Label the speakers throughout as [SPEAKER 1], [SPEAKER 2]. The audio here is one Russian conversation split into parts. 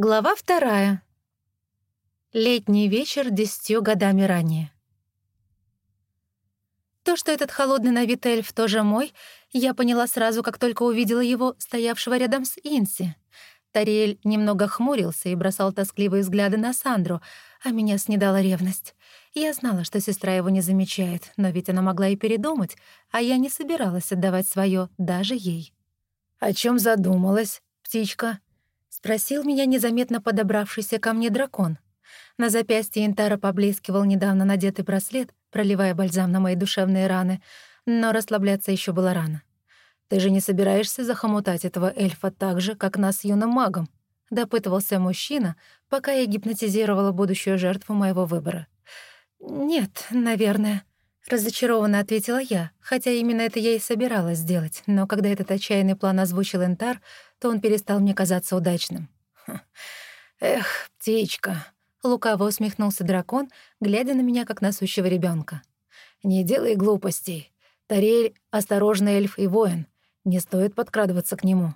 [SPEAKER 1] Глава вторая. Летний вечер десятью годами ранее. То, что этот холодный на вид эльф тоже мой, я поняла сразу, как только увидела его, стоявшего рядом с Инси. Тариэль немного хмурился и бросал тоскливые взгляды на Сандру, а меня снедала ревность. Я знала, что сестра его не замечает, но ведь она могла и передумать, а я не собиралась отдавать свое даже ей.
[SPEAKER 2] «О чем задумалась, птичка?»
[SPEAKER 1] — спросил меня незаметно подобравшийся ко мне дракон. На запястье Интара поблескивал недавно надетый браслет, проливая бальзам на мои душевные раны, но расслабляться еще было рано. «Ты же не собираешься захомутать этого эльфа так же, как нас юным магом?» — допытывался мужчина, пока я гипнотизировала будущую жертву моего выбора. «Нет, наверное», — разочарованно ответила я, хотя именно это я и собиралась сделать, но когда этот отчаянный план озвучил Интар, то он перестал мне казаться удачным.
[SPEAKER 2] «Эх, птичка!» — лукаво усмехнулся дракон, глядя на меня, как на сущего ребенка. «Не делай глупостей. Тарель — осторожный эльф и воин. Не стоит подкрадываться к нему.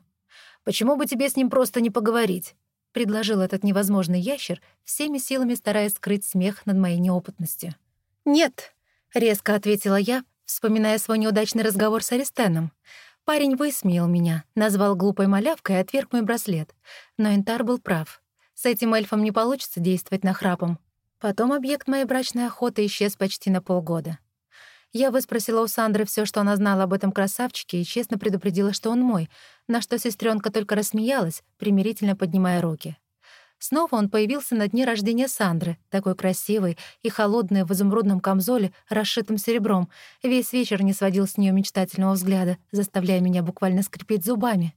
[SPEAKER 2] Почему бы тебе с ним просто не поговорить?» — предложил этот невозможный ящер, всеми силами стараясь скрыть смех над моей неопытностью.
[SPEAKER 1] «Нет», — резко ответила я, вспоминая свой неудачный разговор с Аристеном. Парень высмеял меня, назвал глупой малявкой и отверг мой браслет. Но Интар был прав. С этим эльфом не получится действовать на храпом. Потом объект моей брачной охоты исчез почти на полгода. Я выспросила у Сандры все, что она знала об этом красавчике, и честно предупредила, что он мой, на что сестренка только рассмеялась, примирительно поднимая руки. Снова он появился на дне рождения Сандры, такой красивый и холодный в изумрудном камзоле, расшитым серебром. Весь вечер не сводил с нее мечтательного взгляда, заставляя меня буквально скрипеть зубами.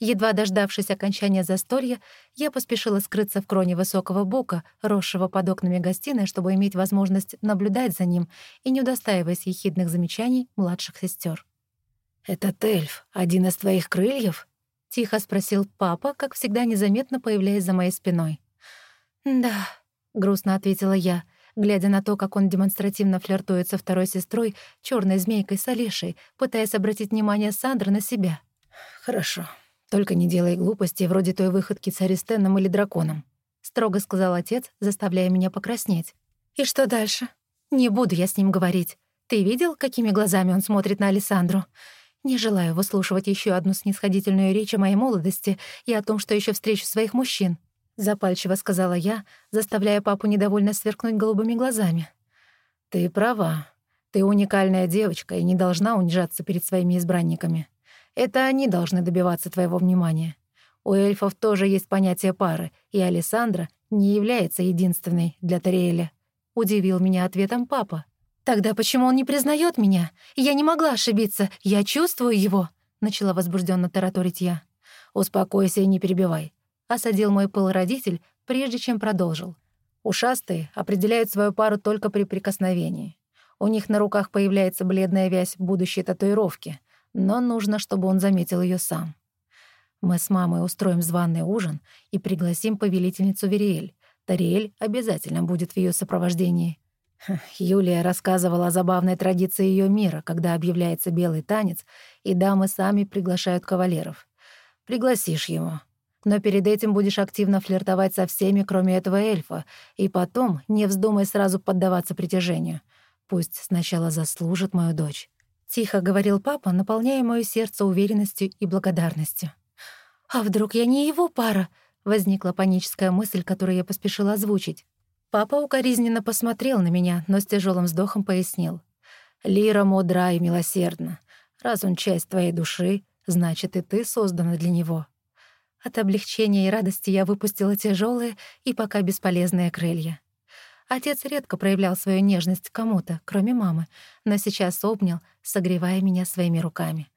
[SPEAKER 1] Едва дождавшись окончания застолья, я поспешила скрыться в кроне высокого бука, росшего под окнами гостиной, чтобы иметь возможность наблюдать за ним и не удостаиваясь ехидных замечаний младших сестер.
[SPEAKER 2] «Этот эльф — один из твоих крыльев?»
[SPEAKER 1] — тихо спросил папа, как всегда незаметно появляясь за моей спиной. «Да», — грустно ответила я, глядя на то, как он демонстративно флиртует со второй сестрой, черной змейкой с Алишей, пытаясь обратить внимание Сандры на себя.
[SPEAKER 2] «Хорошо. Только не делай глупостей вроде той выходки с Аристеном или драконом», —
[SPEAKER 1] строго сказал отец, заставляя меня покраснеть. «И что дальше? Не буду я с ним говорить. Ты видел, какими глазами он смотрит на Александру? Не желаю выслушивать еще одну снисходительную речь о моей молодости и о том, что еще встречу своих мужчин. Запальчиво сказала я, заставляя папу недовольно сверкнуть голубыми глазами.
[SPEAKER 2] «Ты права. Ты уникальная девочка и не должна унижаться перед своими избранниками. Это они должны добиваться твоего внимания. У эльфов тоже есть понятие пары, и Александра не является единственной для Тариэля», —
[SPEAKER 1] удивил меня ответом папа. «Тогда почему он не признает меня? Я не могла ошибиться, я чувствую его», — начала возбужденно тараторить я.
[SPEAKER 2] «Успокойся и не перебивай», —
[SPEAKER 1] осадил мой пыл родитель, прежде чем продолжил.
[SPEAKER 2] «Ушастые определяют свою пару только при прикосновении. У них на руках появляется бледная вязь будущей татуировки, но нужно, чтобы он заметил ее сам. Мы с мамой устроим званый ужин и пригласим повелительницу Вериэль. Тариэль обязательно будет в ее сопровождении. Юлия рассказывала о забавной традиции ее мира, когда объявляется белый танец, и дамы сами приглашают кавалеров. Пригласишь его. Но перед этим будешь активно флиртовать со всеми, кроме этого эльфа, и потом не вздумай сразу поддаваться притяжению. Пусть сначала заслужит мою дочь.
[SPEAKER 1] Тихо говорил папа, наполняя моё сердце уверенностью и благодарностью. «А вдруг я не его пара?» — возникла паническая мысль, которую я поспешила озвучить. Папа укоризненно посмотрел на меня, но с тяжелым вздохом пояснил.
[SPEAKER 2] «Лира мудра и милосердна. Раз он часть твоей души, значит, и ты создана для него».
[SPEAKER 1] От облегчения и радости я выпустила тяжелые и пока бесполезные крылья. Отец редко проявлял свою нежность кому-то, кроме мамы, но сейчас обнял, согревая меня своими руками.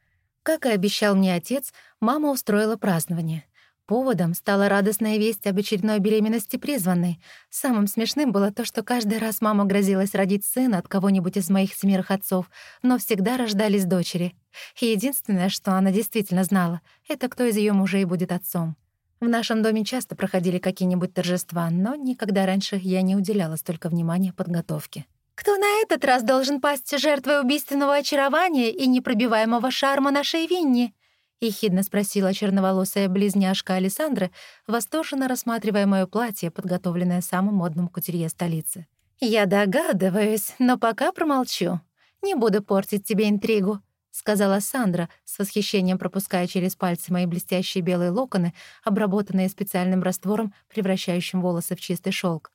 [SPEAKER 1] Как и обещал мне отец, мама устроила празднование. Поводом стала радостная весть об очередной беременности призванной. Самым смешным было то, что каждый раз мама грозилась родить сына от кого-нибудь из моих семерых отцов, но всегда рождались дочери. И единственное, что она действительно знала, это кто из ее мужей будет отцом. В нашем доме часто проходили какие-нибудь торжества, но никогда раньше я не уделяла столько внимания подготовке. «Кто на этот раз должен пасть жертвой убийственного очарования и непробиваемого шарма нашей Винни?» — ехидно спросила черноволосая близняшка Александра, восторженно рассматривая моё платье, подготовленное самым модным кутюрье столицы. «Я догадываюсь, но пока промолчу. Не буду портить тебе интригу», — сказала Сандра, с восхищением пропуская через пальцы мои блестящие белые локоны, обработанные специальным раствором, превращающим волосы в чистый шелк.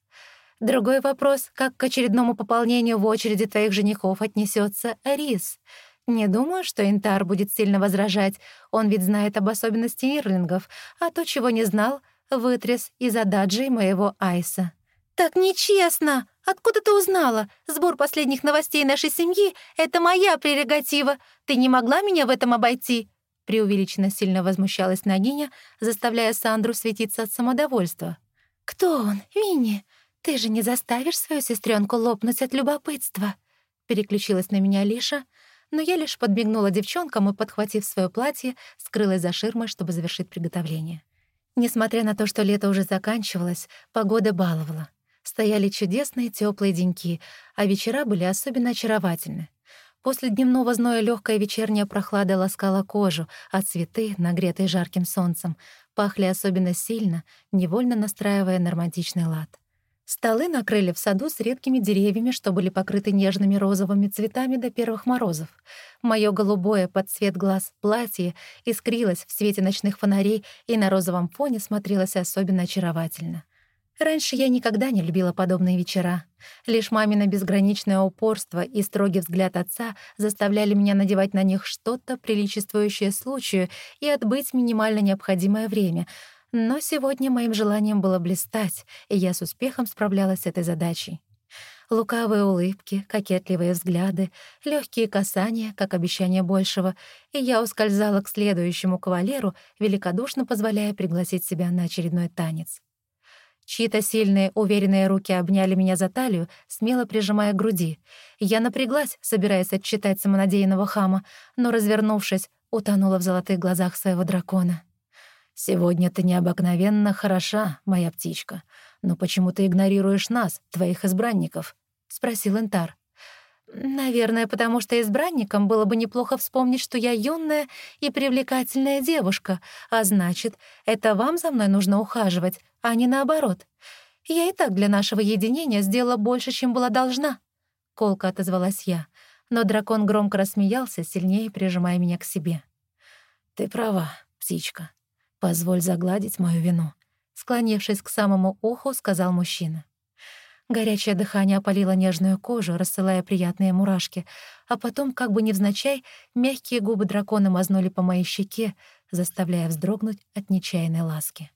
[SPEAKER 1] «Другой вопрос, как к очередному пополнению в очереди твоих женихов отнесется Рис?» Не думаю, что Интар будет сильно возражать. Он ведь знает об особенности ирлингов, а то, чего не знал, вытряс из ададжи моего Айса. «Так нечестно! Откуда ты узнала? Сбор последних новостей нашей семьи — это моя прерогатива. Ты не могла меня в этом обойти?» Преувеличенно сильно возмущалась Нагиня, заставляя Сандру светиться от самодовольства. «Кто он, Винни? Ты же не заставишь свою сестренку лопнуть от любопытства?» Переключилась на меня Лиша — но я лишь подбегнула девчонкам и, подхватив свое платье, скрылась за ширмой, чтобы завершить приготовление. Несмотря на то, что лето уже заканчивалось, погода баловала. Стояли чудесные теплые деньки, а вечера были особенно очаровательны. После дневного зноя легкая вечерняя прохлада ласкала кожу, а цветы, нагретые жарким солнцем, пахли особенно сильно, невольно настраивая на романтичный лад. Столы накрыли в саду с редкими деревьями, что были покрыты нежными розовыми цветами до первых морозов. Моё голубое под цвет глаз платье искрилось в свете ночных фонарей и на розовом фоне смотрелось особенно очаровательно. Раньше я никогда не любила подобные вечера. Лишь мамино безграничное упорство и строгий взгляд отца заставляли меня надевать на них что-то, приличествующее случаю, и отбыть минимально необходимое время — но сегодня моим желанием было блистать, и я с успехом справлялась с этой задачей. Лукавые улыбки, кокетливые взгляды, легкие касания, как обещание большего, и я ускользала к следующему кавалеру, великодушно позволяя пригласить себя на очередной танец. Чьи-то сильные, уверенные руки обняли меня за талию, смело прижимая к груди. Я напряглась, собираясь отчитать самонадеянного хама, но, развернувшись, утонула в золотых глазах своего дракона. «Сегодня ты необыкновенно хороша, моя птичка. Но почему ты игнорируешь нас, твоих избранников?» — спросил Энтар. «Наверное, потому что избранникам было бы неплохо вспомнить, что я юная и привлекательная девушка, а значит, это вам за мной нужно ухаживать, а не наоборот. Я и так для нашего единения сделала больше, чем была должна». Колко отозвалась я, но дракон громко рассмеялся, сильнее прижимая меня к себе. «Ты права, птичка. «Позволь загладить мою вину», — склонившись к самому уху, сказал мужчина. Горячее дыхание опалило нежную кожу, рассылая приятные мурашки, а потом, как бы невзначай, мягкие губы дракона мазнули по моей щеке, заставляя вздрогнуть от нечаянной ласки.